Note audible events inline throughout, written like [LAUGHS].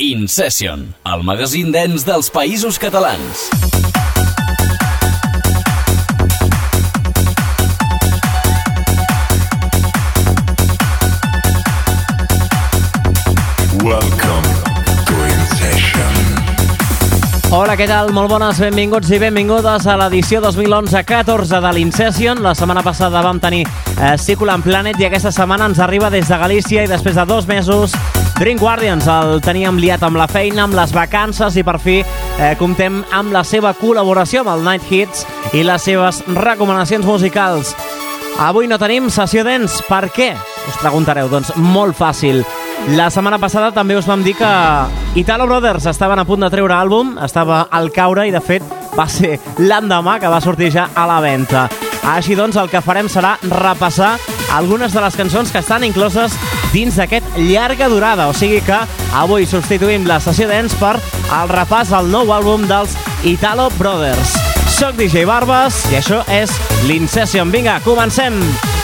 In Session, el magazín dens dels països catalans. Welcome to In Session. Hola, què tal? Molt bones, benvinguts i benvingudes a l'edició 2011-14 de l'Incession. La setmana passada vam tenir eh, Circulant Planet i aquesta setmana ens arriba des de Galícia i després de dos mesos Dream Guardians el teníem liat amb la feina, amb les vacances i per fi eh, comptem amb la seva col·laboració amb el Night Hits i les seves recomanacions musicals. Avui no tenim sessió dents. Per què? Us preguntareu. Doncs molt fàcil. La setmana passada també us vam dir que Italo Brothers estaven a punt de treure àlbum, estava al caure i de fet va ser l'endemà que va sortir ja a la venda. Així doncs el que farem serà repassar algunes de les cançons que estan incloses dins d'aquest llarga durada, o sigui que avui substituïm la sessió dents per el repàs al nou àlbum dels Italo Brothers. Soc DJ Barbas i això és l'Incession. Vinga, comencem! Welcome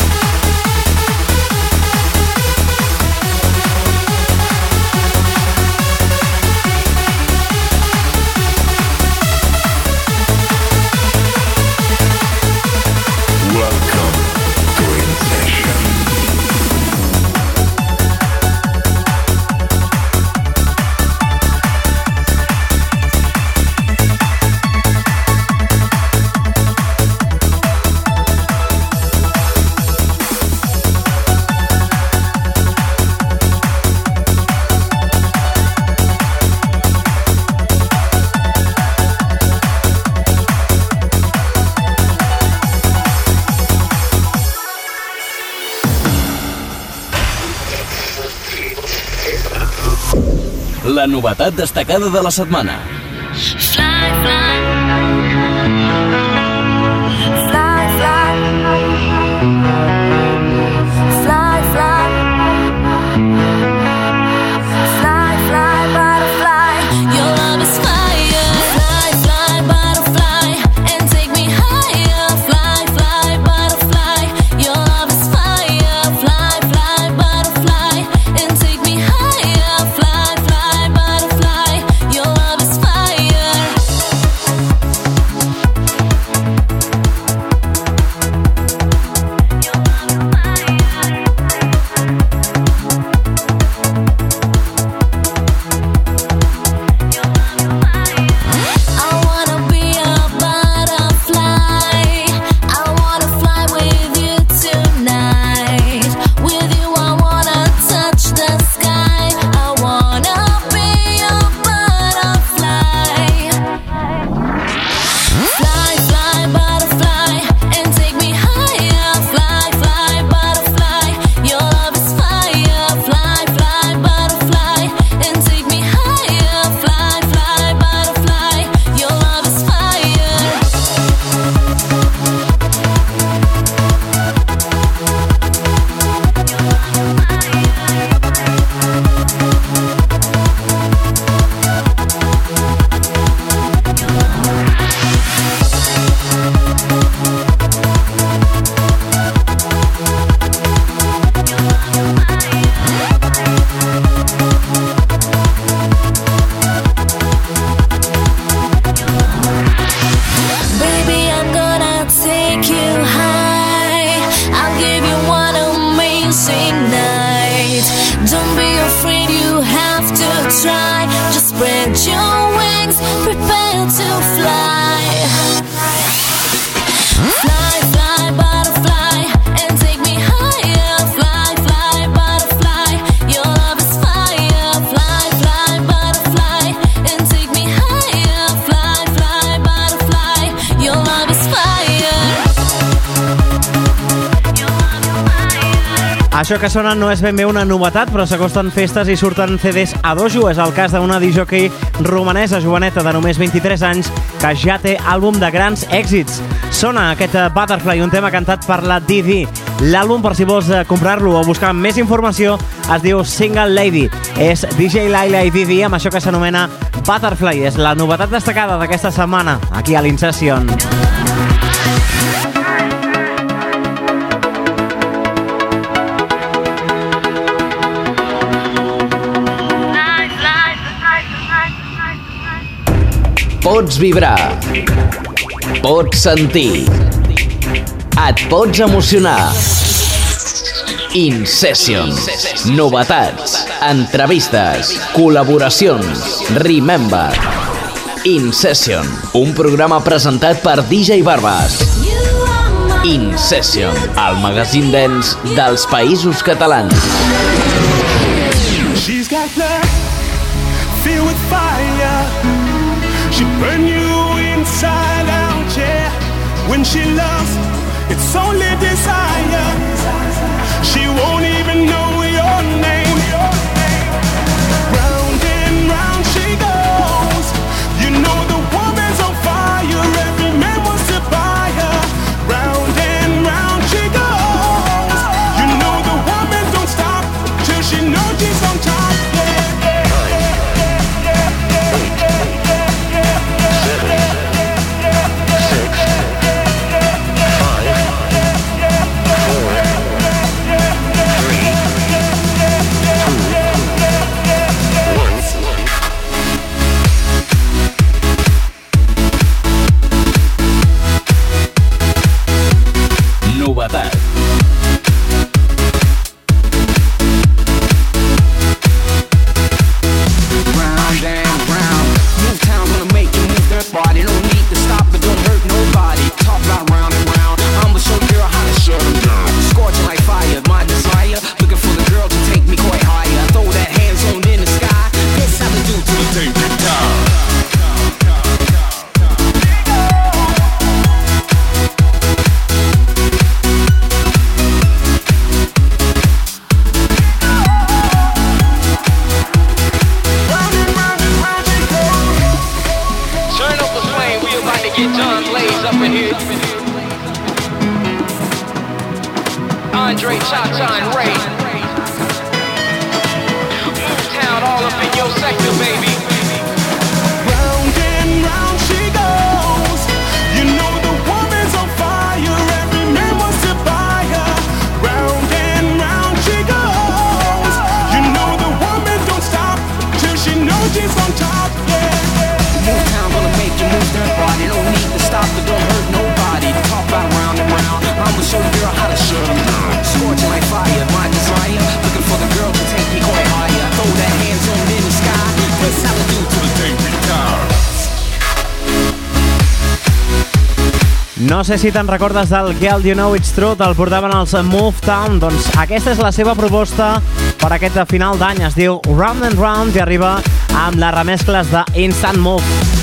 La novetat destacada de la setmana. Això que sona no és ben bé una novetat, però s'acosten festes i surten CDs a dojo. És el cas d'una disjockey romanesa, joveneta, de només 23 anys, que ja té àlbum de grans èxits. Sona aquest eh, Butterfly, un tema cantat per la Didi. L'àlbum, per si vols eh, comprar-lo o buscar més informació, es diu Single Lady. És DJ Laila i Didi amb això que s'anomena Butterfly. És la novetat destacada d'aquesta setmana, aquí a l'Incession. Fly, Pots vibrar. Pots sentir. Et pots emocionar. InSession. Novetats. Entrevistes. Col·laboracions. Remember. InSession. Un programa presentat per DJ Barbas. InSession. El magazín dens dels països catalans. She's got love filled with fire. She burn you inside out, yeah. When she loves, it's only desire. Andre Cha-Cha and Ray. Move town all up in your sector, baby. Round and round she goes. You know the woman's on fire. Every man wants to buy her. Round and round she goes. You know the woman don't stop till she knows she's on top. Yeah, yeah. Move town gonna make you move that body. No need to stop it, don't hurt nobody. Talk about round and round. I'ma show you girl how to 'em No sé si te'n recordes del Girl You Know It's True, te'l portaven als Move Town. Doncs aquesta és la seva proposta per aquest final d'any. Es diu Round and Round i arriba amb les remescles de Instant Move.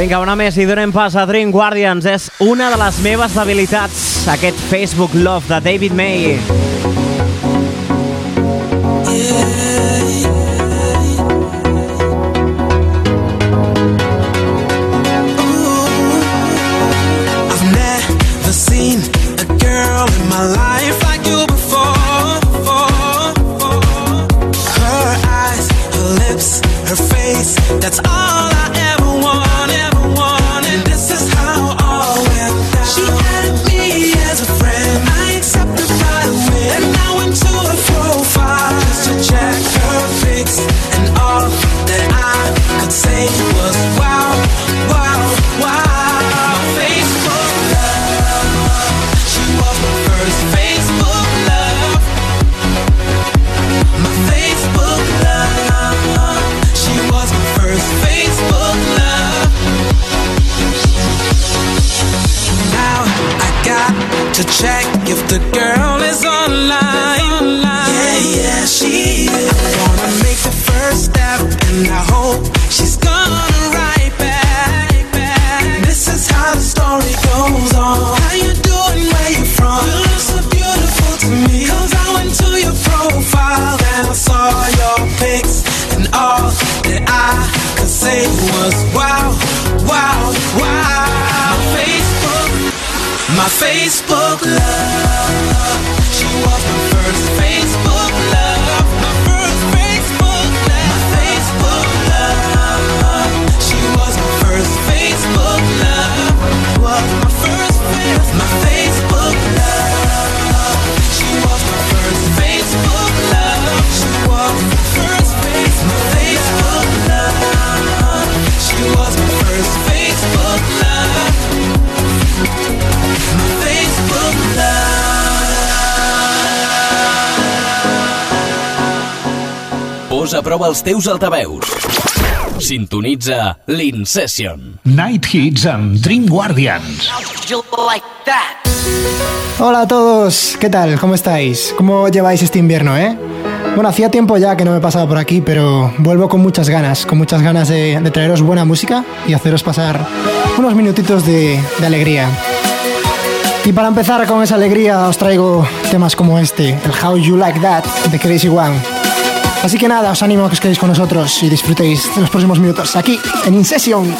Vinga, una més i donem pas a Dream Guardians. És una de les meves debilitats, aquest Facebook Love de David May. Prova els teus altaveus. Sintonitza l'Incession. Night Hits amb Dream Guardians. Hola a todos, ¿qué tal? ¿Cómo estáis? ¿Cómo lleváis este invierno, eh? Bueno, hacía tiempo ya que no me pasaba por aquí, pero vuelvo con muchas ganas, con muchas ganas de, de traeros buena música y haceros pasar unos minutitos de, de alegría. Y para empezar con esa alegría os traigo temas como este, el How You Like That de Crazy One. Así que nada, os animo a que os quedéis con nosotros y disfrutéis de los próximos minutos aquí en InSession.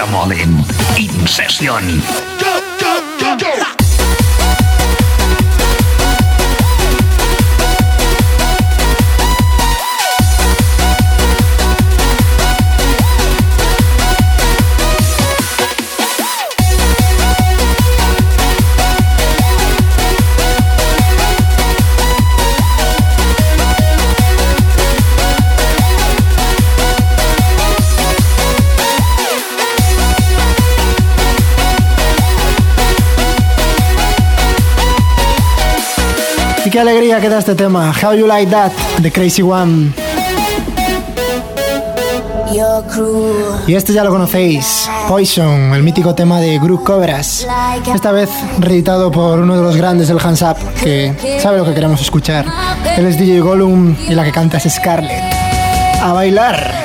Ultramodem. In sesión. Y qué alegría que da este tema, How You Like That de Crazy One. Y este ya lo conocéis, Poison, el mítico tema de Groove Cobras. Esta vez reeditado por uno de los grandes del Hands Up, que sabe lo que queremos escuchar. Él es DJ Gollum y la que canta es Scarlett. A bailar.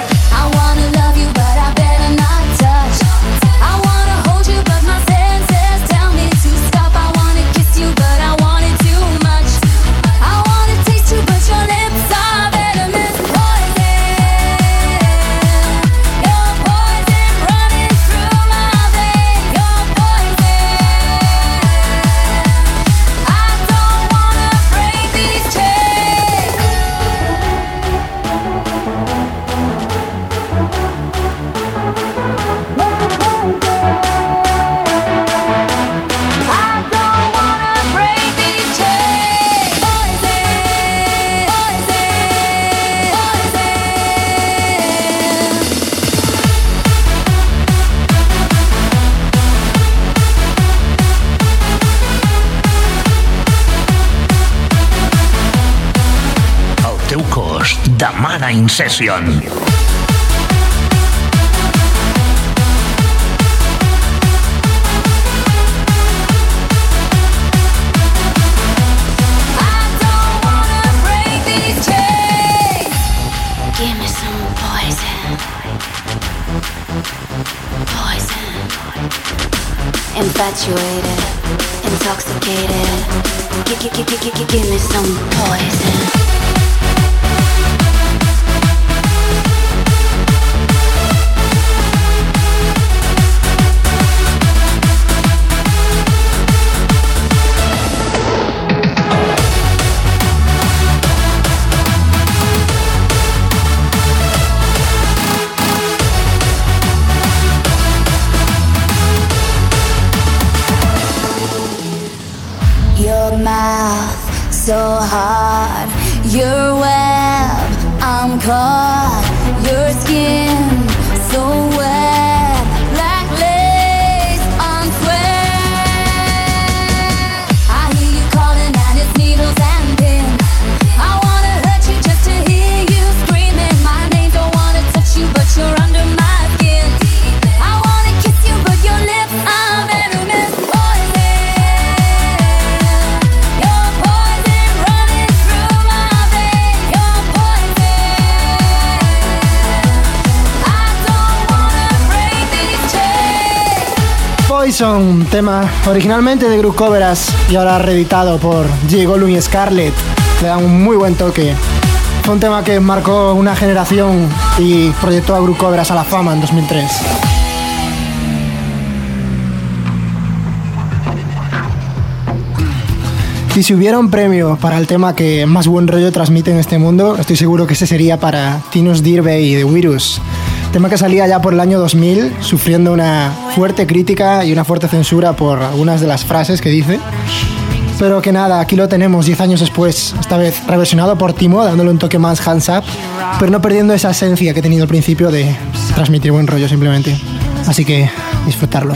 Tamara In Session. infatuated, intoxicated. Give me some poison. So hard, your web, I'm caught. Poison, tema originalmente de Group Coveras y ahora reeditado por J. Gollum y Scarlett. Le da un muy buen toque. Fue un tema que marcó una generación y proyectó a Group Coveras a la fama en 2003. Y si hubiera un premio para el tema que más buen rollo transmite en este mundo, estoy seguro que ese sería para Tinus Dirbe y The Virus. Tema que salía ya por el año 2000, sufriendo una fuerte crítica y una fuerte censura por algunas de las frases que dice. Pero que nada, aquí lo tenemos 10 años después, esta vez reversionado por Timo, dándole un toque más hands up, pero no perdiendo esa esencia que he tenido al principio de transmitir buen rollo simplemente. Así que disfrutarlo.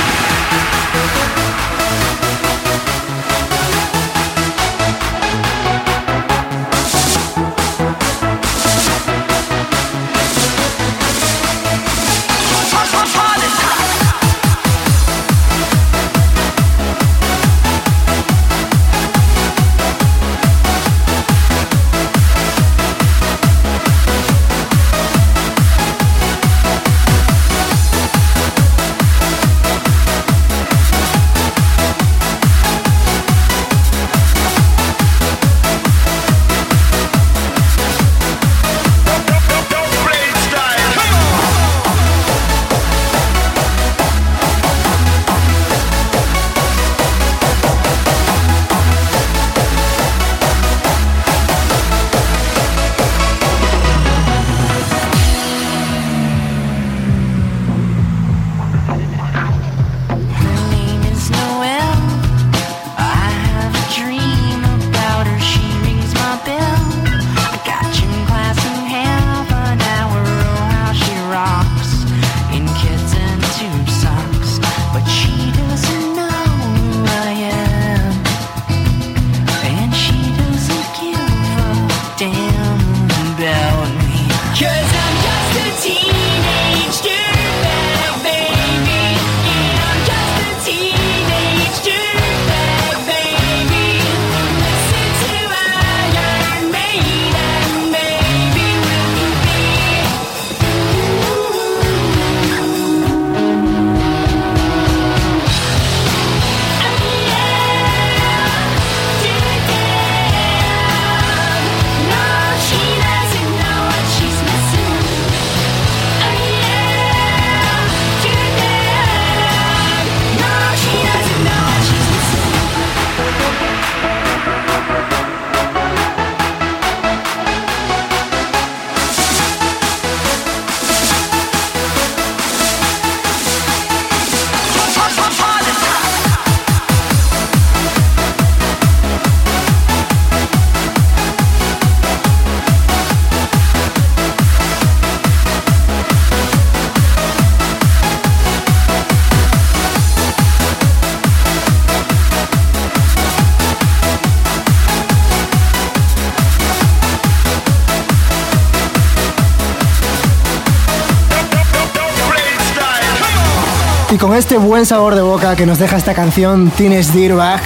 Con este buen sabor de boca que nos deja esta canción Teenage Dirtbag,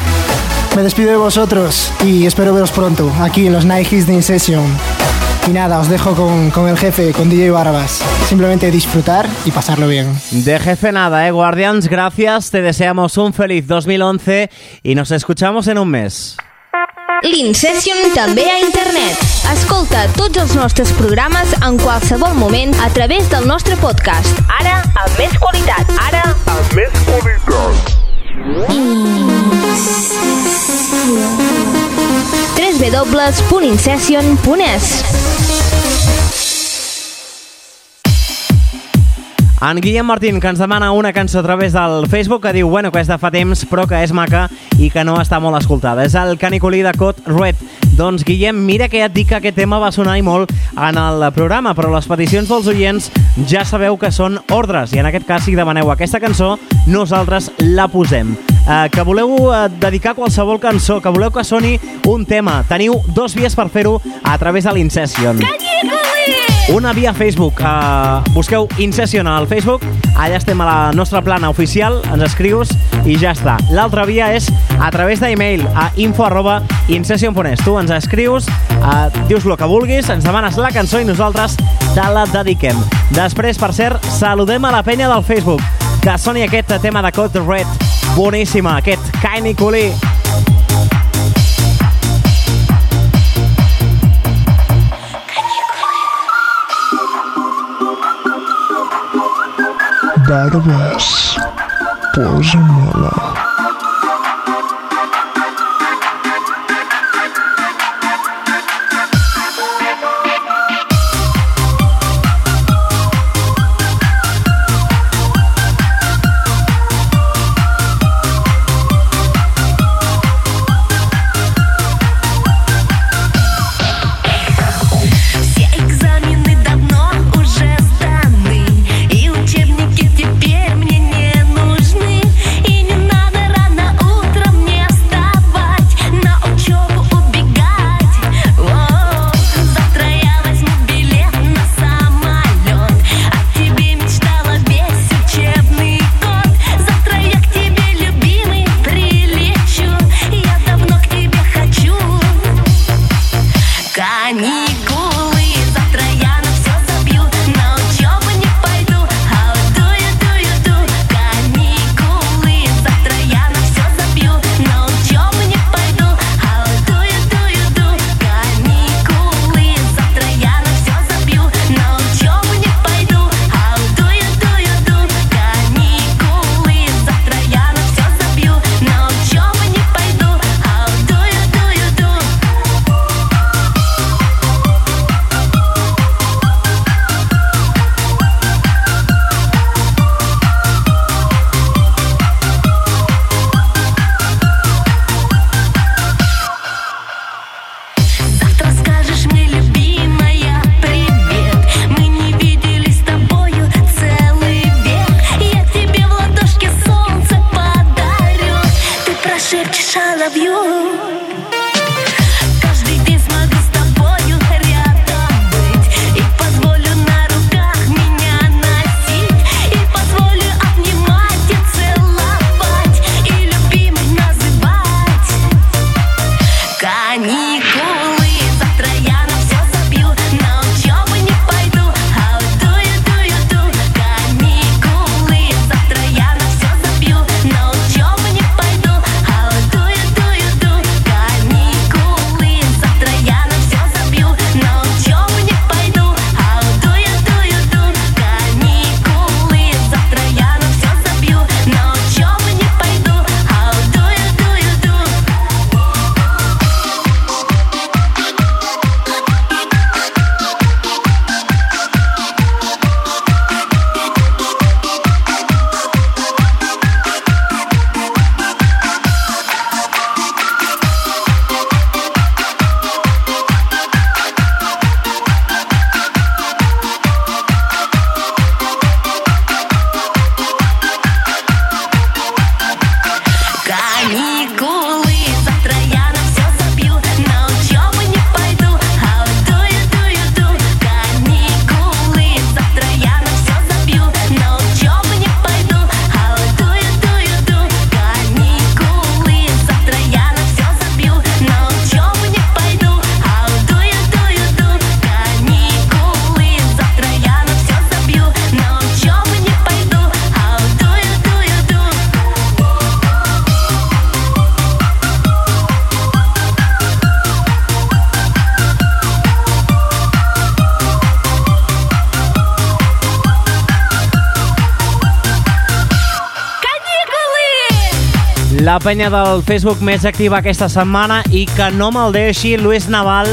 me despido de vosotros y espero veros pronto aquí en los Hits de Incession. Y nada, os dejo con, con el jefe, con DJ Barbas. Simplemente disfrutar y pasarlo bien. De jefe nada, ¿eh, Guardians? Gracias, te deseamos un feliz 2011 y nos escuchamos en un mes. L'Incession també a internet. Escolta tots els nostres programes en qualsevol moment a través del nostre podcast. Ara, amb més qualitat. Ara, amb més qualitat. www.incession.es En Guillem Martín, que ens demana una cançó a través del Facebook, que diu, bueno, que és de fa temps, però que és maca i que no està molt escoltada. És el caniculí de Cot Red. Doncs, Guillem, mira que ja et dic que aquest tema va sonar i molt en el programa, però les peticions dels oients ja sabeu que són ordres, i en aquest cas, si demaneu aquesta cançó, nosaltres la posem. Eh, que voleu eh, dedicar qualsevol cançó, que voleu que soni un tema, teniu dos vies per fer-ho a través de l'Incession. Una via Facebook. Uh, busqueu Incession al Facebook. Allà estem a la nostra plana oficial. Ens escrius i ja està. L'altra via és a través d'email a info arroba incession.es. Tu ens escrius, uh, dius el que vulguis, ens demanes la cançó i nosaltres te la dediquem. Després, per cert, saludem a la penya del Facebook. Que soni aquest tema de Code Red. Boníssima, aquest Kaini Culi. Barbados, Guatemala. La penya del Facebook més activa aquesta setmana i que no me'l deixi Luis Naval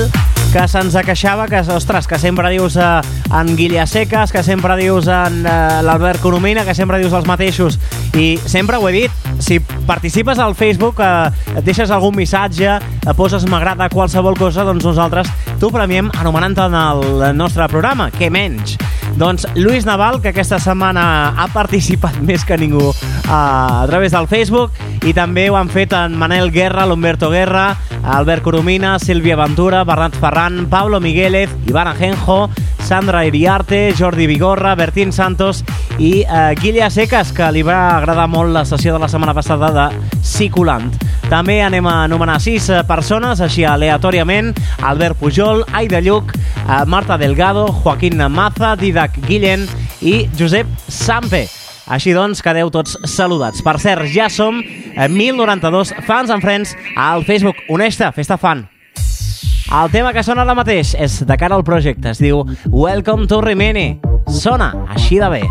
que se'ns queixava que, ostres, que sempre dius eh, en Guilla Secas, que sempre dius en eh, l'Albert Coromina, que sempre dius els mateixos. I sempre ho he dit, si participes al Facebook, eh, et deixes algun missatge, eh, poses m'agrada qualsevol cosa, doncs nosaltres t'ho premiem anomenant en el nostre programa, què menys. Doncs Lluís Naval, que aquesta setmana ha participat [LAUGHS] més que ningú eh, a través del Facebook, i també ho han fet en Manel Guerra, l'Humberto Guerra, Albert Coromina, Sílvia Ventura, Bernat Ferran, Pablo Miguélez, Iván Ajenjo, Sandra Iriarte, Jordi Vigorra, Bertín Santos i eh, Guilla Secas, que li va agradar molt la sessió de la setmana passada de Ciculant. També anem a anomenar sis eh, persones, així aleatòriament, Albert Pujol, Aida Lluc, eh, Marta Delgado, Joaquín Maza, Didac Guillén i Josep Sampe. Així doncs, quedeu tots saludats. Per cert, ja som eh, 1092 fans and friends al Facebook. Honesta, festa fan. El tema que sona ara mateix és de cara al projecte. Es diu Welcome to Rimini. Sona així de bé.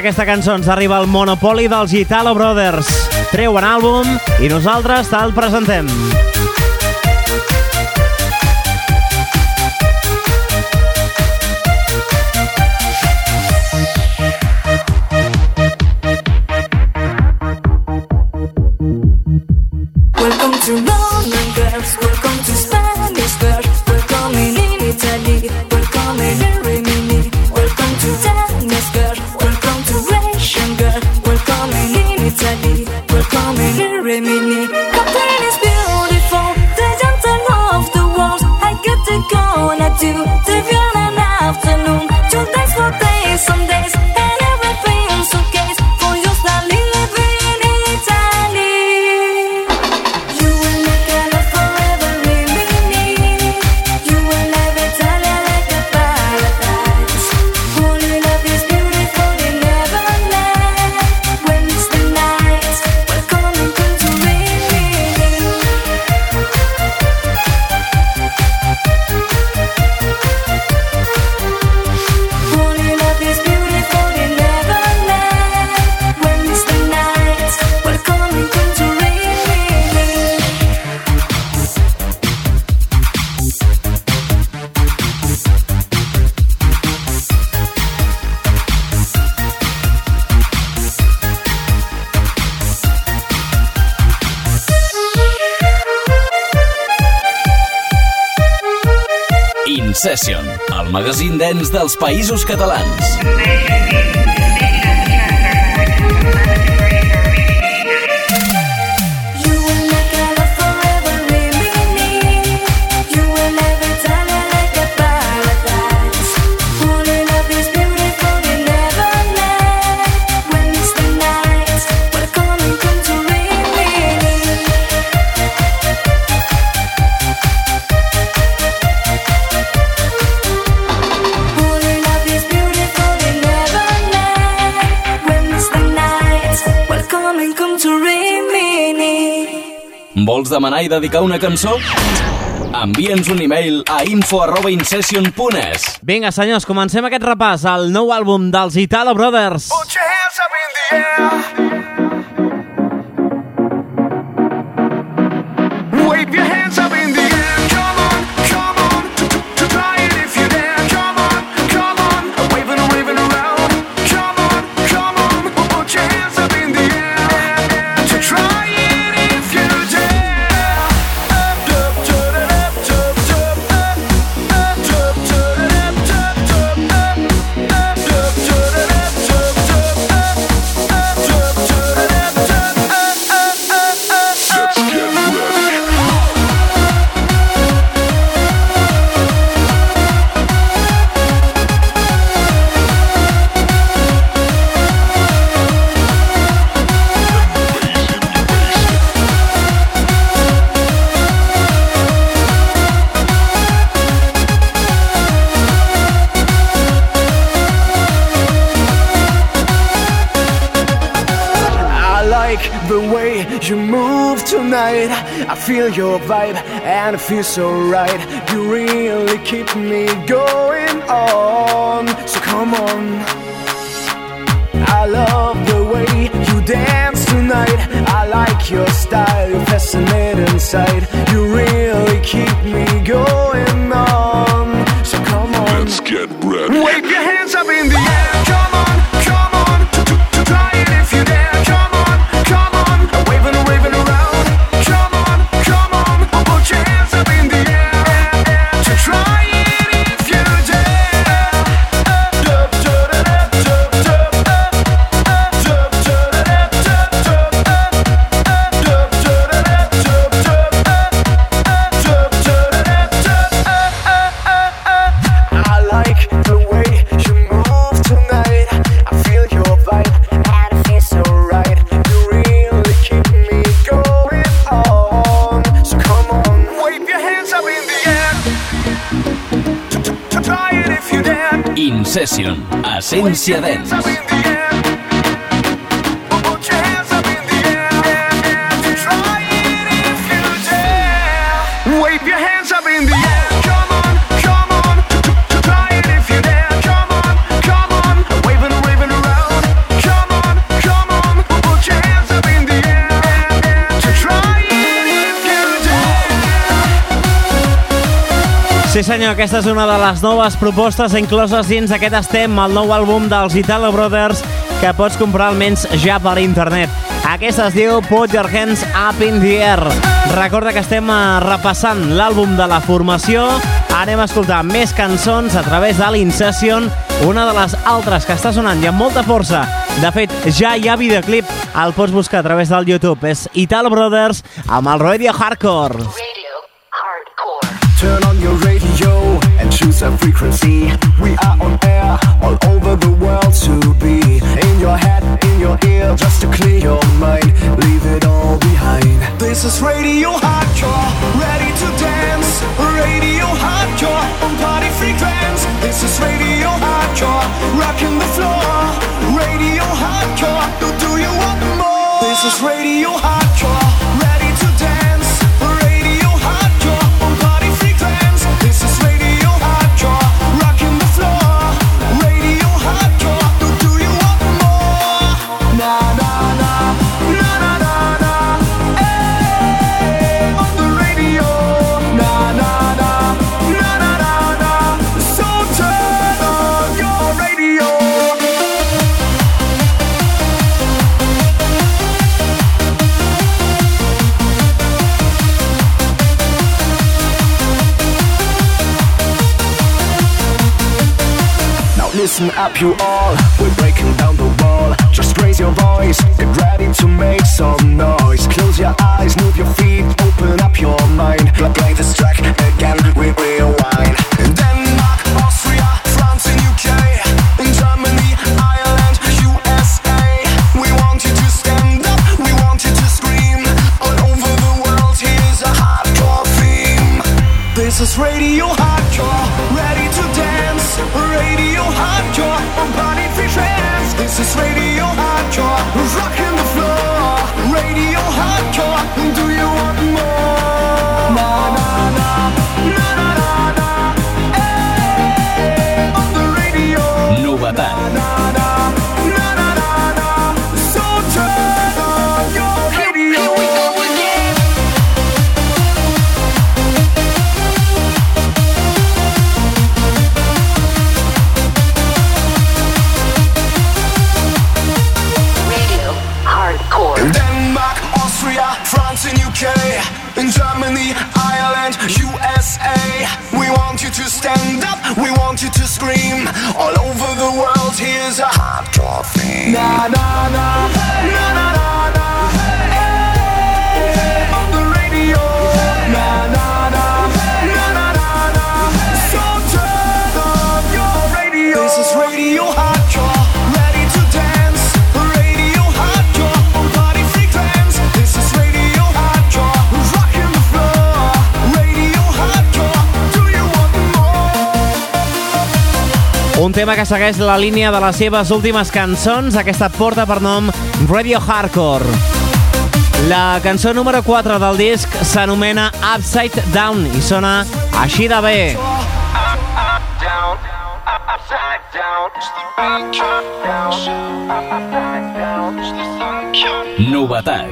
D'aquesta cançó ens arriba el monopoli dels Italo Brothers. Treuen àlbum i nosaltres te'l presentem. Do dens dels països catalans. I dedicar una cançó? Envia'ns un e-mail a info arroba incession.es. Vinga, senyors, comencem aquest repàs al nou àlbum dels Italo Brothers. Wave so Essència Dance. senyor, aquesta és una de les noves propostes incloses dins d'aquest estem, el nou àlbum dels Italo Brothers, que pots comprar almenys ja per internet. Aquesta es diu Put Your Hands Up in the Air. Recorda que estem eh, repassant l'àlbum de la formació. Anem a escoltar més cançons a través de l'Incession, una de les altres que està sonant i amb molta força. De fet, ja hi ha videoclip, el pots buscar a través del YouTube. És Italo Brothers amb el Radio Hardcore. Radio Hardcore. Turn on your radio. frequency. We are on air all over the world to be in your head, in your ear, just to clear your mind. Leave it all behind. This is Radio Hardcore, ready to dance. Radio Hardcore on party frequency. This is Radio Hardcore, rocking the floor. Radio Hardcore, do you want more? This is Radio you na na na. tema que segueix la línia de les seves últimes cançons, aquesta porta per nom Radio Hardcore. La cançó número 4 del disc s'anomena Upside Down i sona així de bé. Novetat.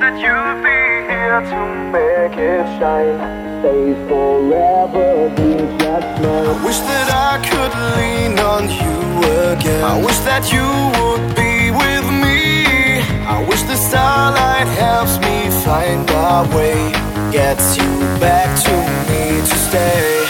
That be here to make it shine. Stay forever, be just mine. I wish that I could lean on you again. I wish that you would be with me. I wish the starlight helps me find our way. Gets you back to me to stay.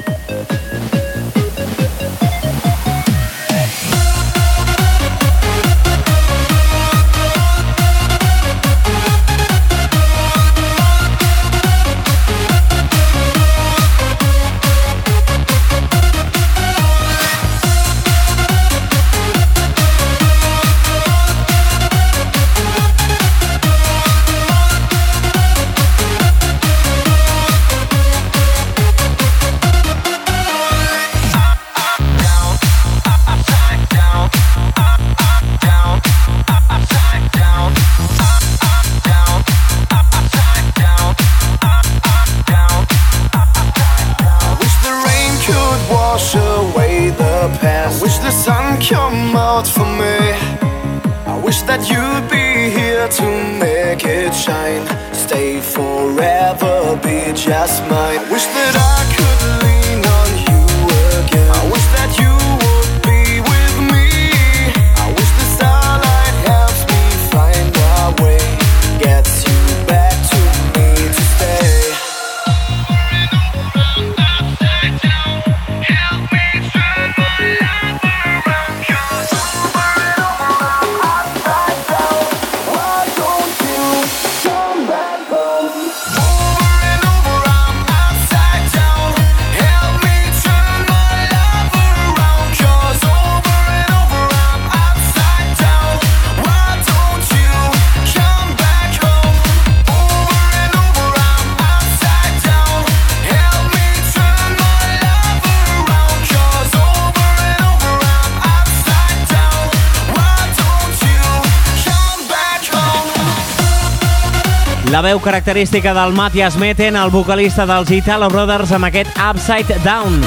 Veu característica del Matthias Meten, el vocalista dels Italo Brothers, amb aquest Upside Down.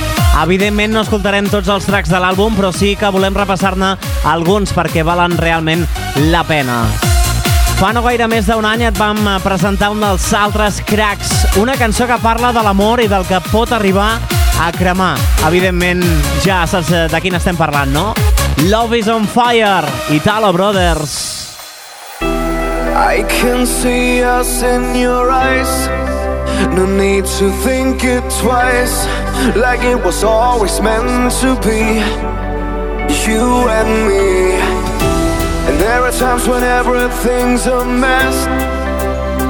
Evidentment no escoltarem tots els tracks de l'àlbum, però sí que volem repassar-ne alguns perquè valen realment la pena. Fa no gaire més d'un any et vam presentar un dels altres cracks, una cançó que parla de l'amor i del que pot arribar a cremar. Evidentment, ja saps de quin estem parlant, no? Love is on fire, Italo Brothers. I can see us in your eyes. No need to think it twice. Like it was always meant to be. You and me. And there are times when everything's a mess.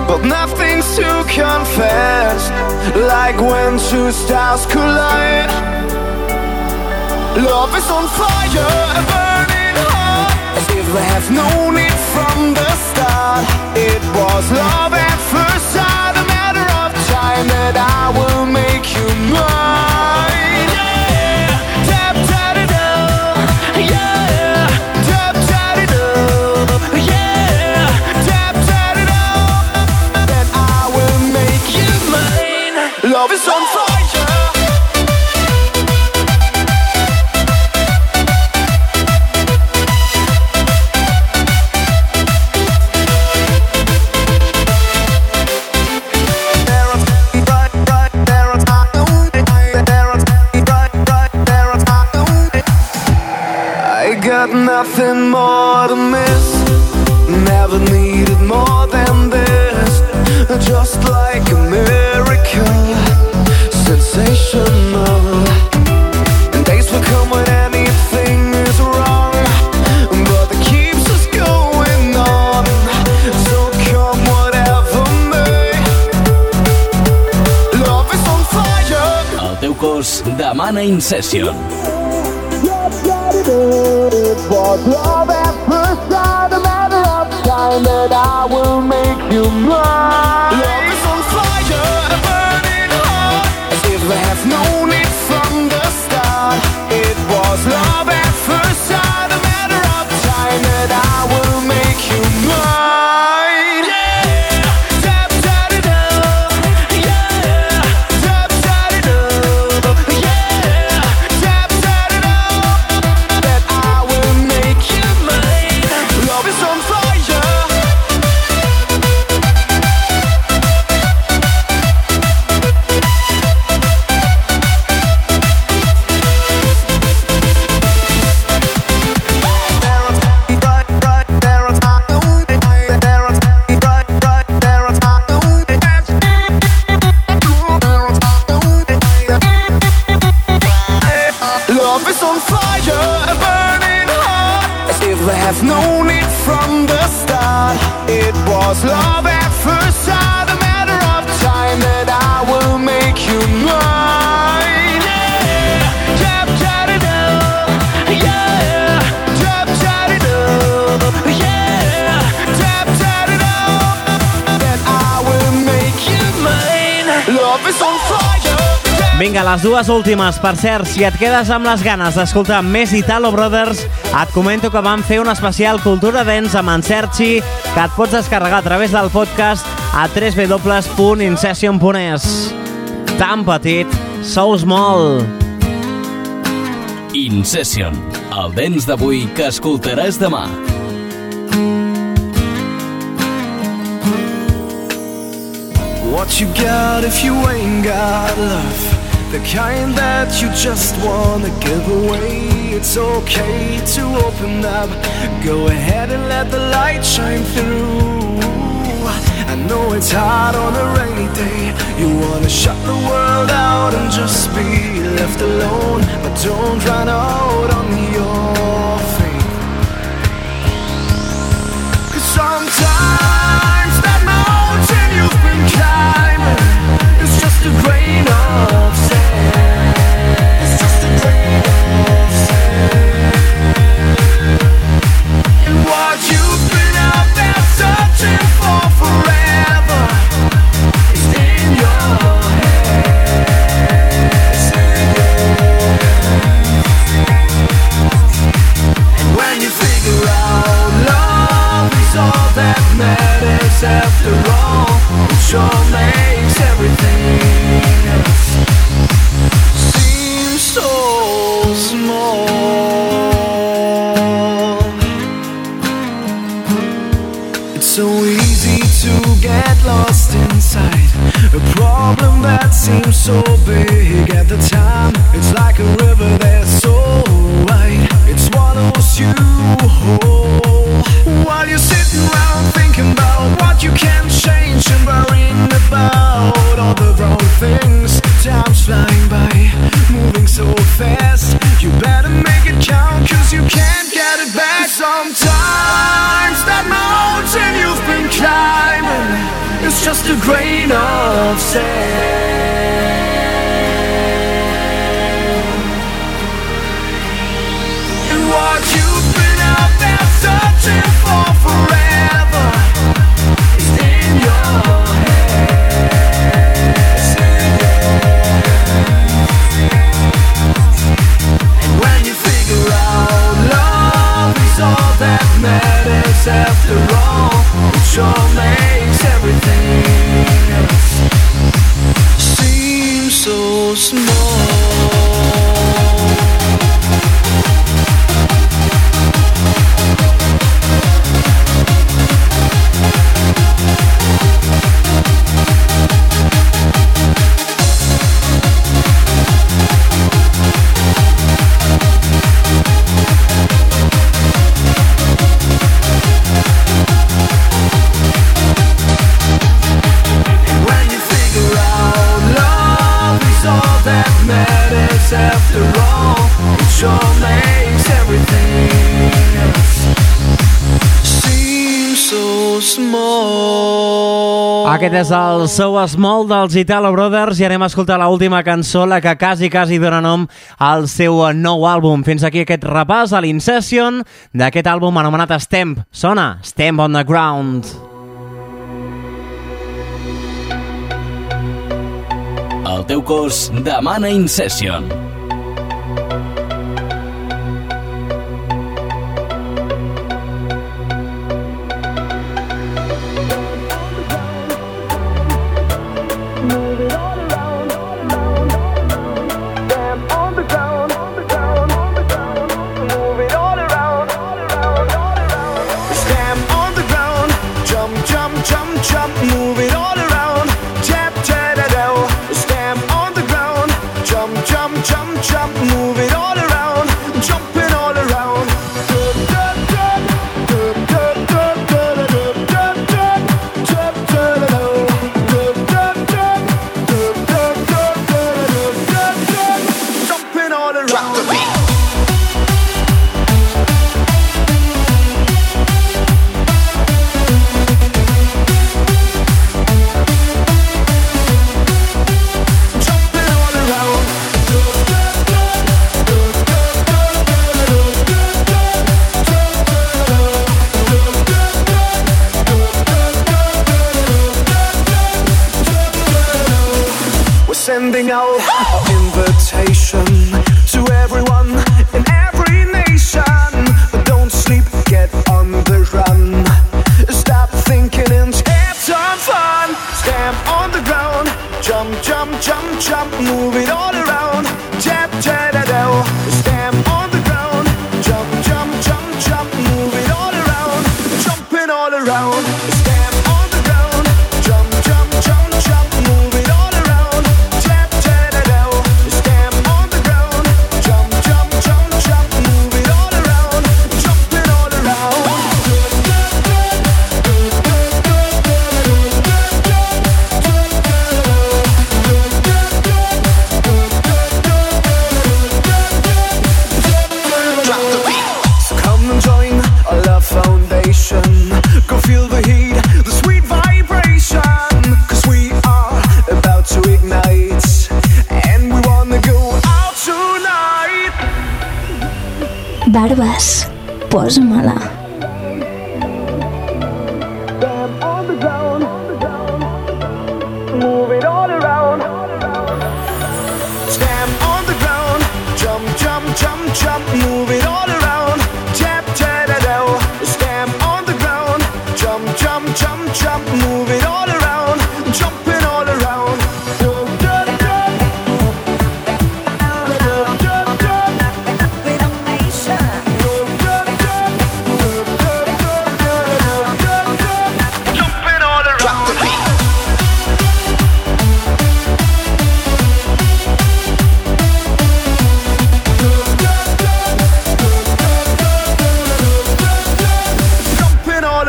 But nothing's to confess. Like when two stars collide. Love is on fire, burning. I have known it from the start. It was love at first sight, a matter of time that I will make you mine. Yeah. Yeah. Yeah. That I will make you mine. Love is on Session. Was love at first sight, Vinga, les dues últimes. Per cert, si et quedes amb les ganes d'escoltar més Italo Brothers, et comento que vam fer un especial Cultura Dents amb en Sergi que et pots descarregar a través del podcast a www.incession.es. Tan petit, sou small. Incession, el dents d'avui que escoltaràs demà. What you got if you ain't got love? The kind that you just wanna give away. It's okay to open up. Go ahead and let the light shine through. I know it's hard on a rainy day. You wanna shut the world out and just be left alone. But don't run out on your faith. Cause sometimes that mountain you've been climbing is just a grain of after all, it sure makes everything seem so small. It's so easy to get lost inside a problem that seems so big at the time. It's like a river that's so wide, it swallows you whole. While you're sitting around so fast. You better make it count, cause you can't get it back. Sometimes that mountain you've been climbing is just a grain of sand. After all, it sure makes everything seem so small. it everything so small. Aquest és el seu Small dels Italo Brothers i anem a escoltar l'última última cançó, la que quasi, quasi dona nom al seu nou àlbum. Fins aquí aquest repàs a l'Incession d'aquest àlbum anomenat Stamp. Sona Stamp on the Ground. On the Ground. El teu cos demana Incession.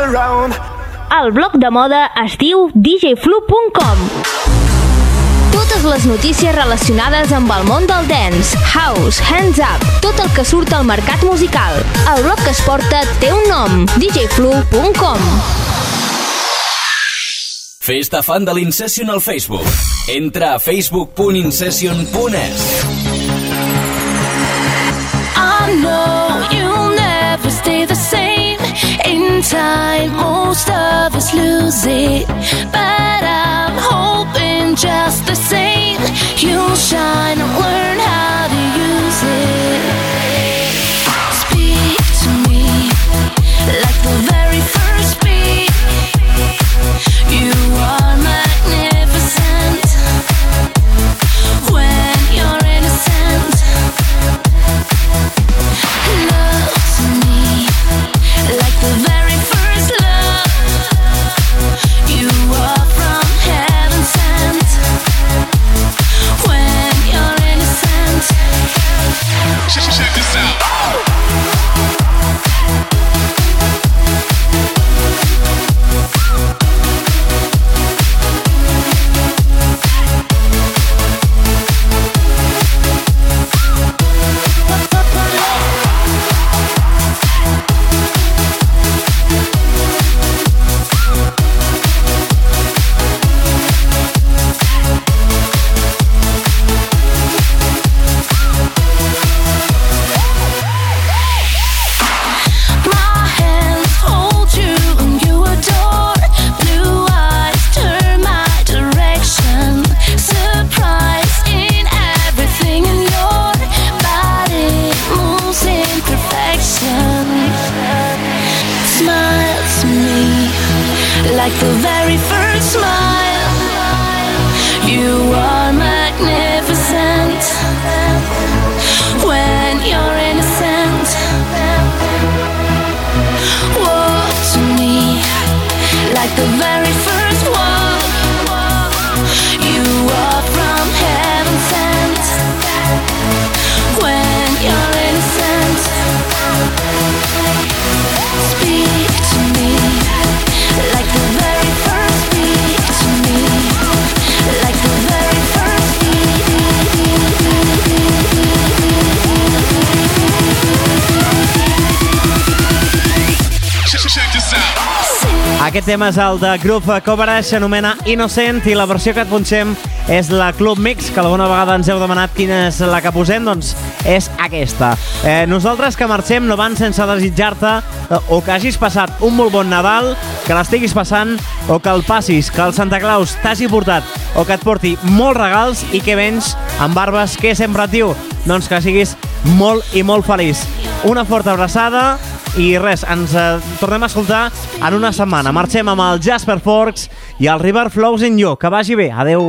around. El blog de moda es diu djflu.com totes les notícies relacionades amb el món del dance, house, hands up, tot el que surt al mercat musical. El blog que es porta té un nom, djflu.com. Fes-te fan de l'Incession al Facebook. Entra a facebook.incession.es. in time, most of us lose it. But I'm hoping just the same, you'll shine and learn how to use it. Tema és el de Groove Coverage, s'anomena Innocent, i la versió que et punxem és la Club Mix, que alguna vegada ens heu demanat quina és la que posem, doncs és aquesta. Eh, nosaltres que marxem no van sense desitjar-te eh, o que hagis passat un molt bon Nadal, que l'estiguis passant, o que el passis, que el Santa Claus t'hagi portat, o que et porti molts regals i que vens amb barbes, que sempre et diu? Doncs que siguis molt i molt feliç. Una forta abraçada i res, ens eh, tornem a escoltar en una setmana. Marxem amb el Jasper Forks i el River Flows in You. Que vagi bé. Adeu.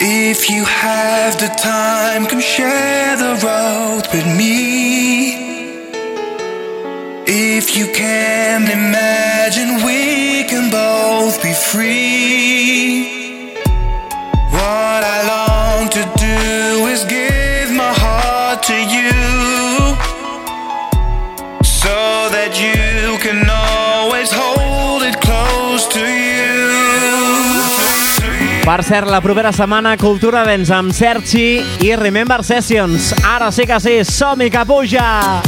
If you have the time, come share the road with me. If you can imagine, we can both be free. Per cert, la propera setmana Cultura Dents amb Sergi i Remember Sessions. Ara sí que sí, som-hi que puja!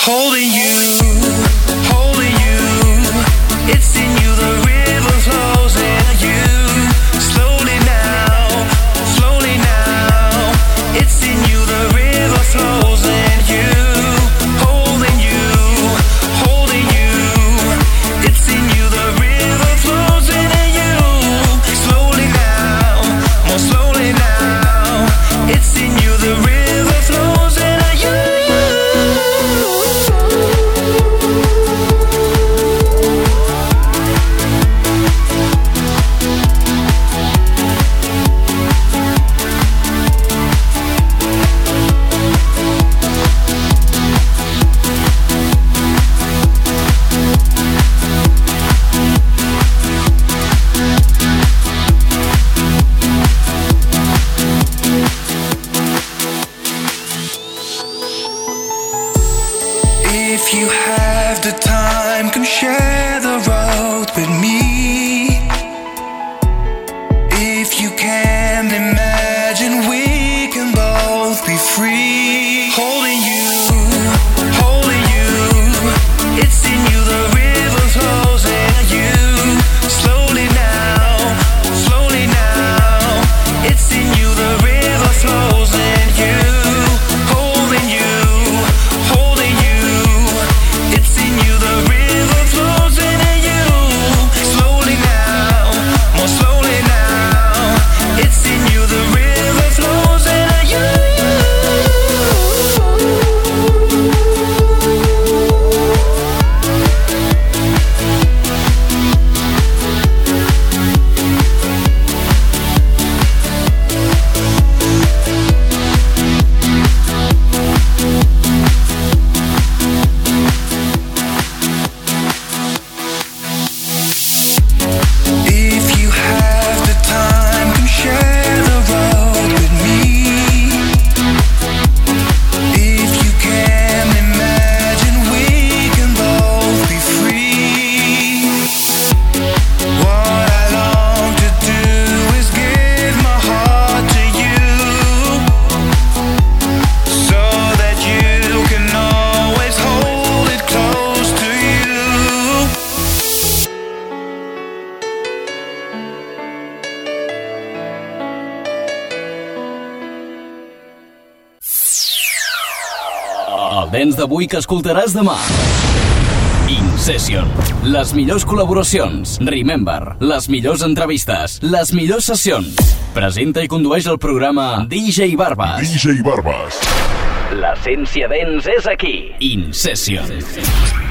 Holding you, holding you. It's in you, the river d'avui que escoltaràs demà. InSession. Les millors col·laboracions. Remember. Les millors entrevistes. Les millors sessions. Presenta i condueix el programa DJ Barbas. DJ Barbas. L'essència dents és aquí. InSession.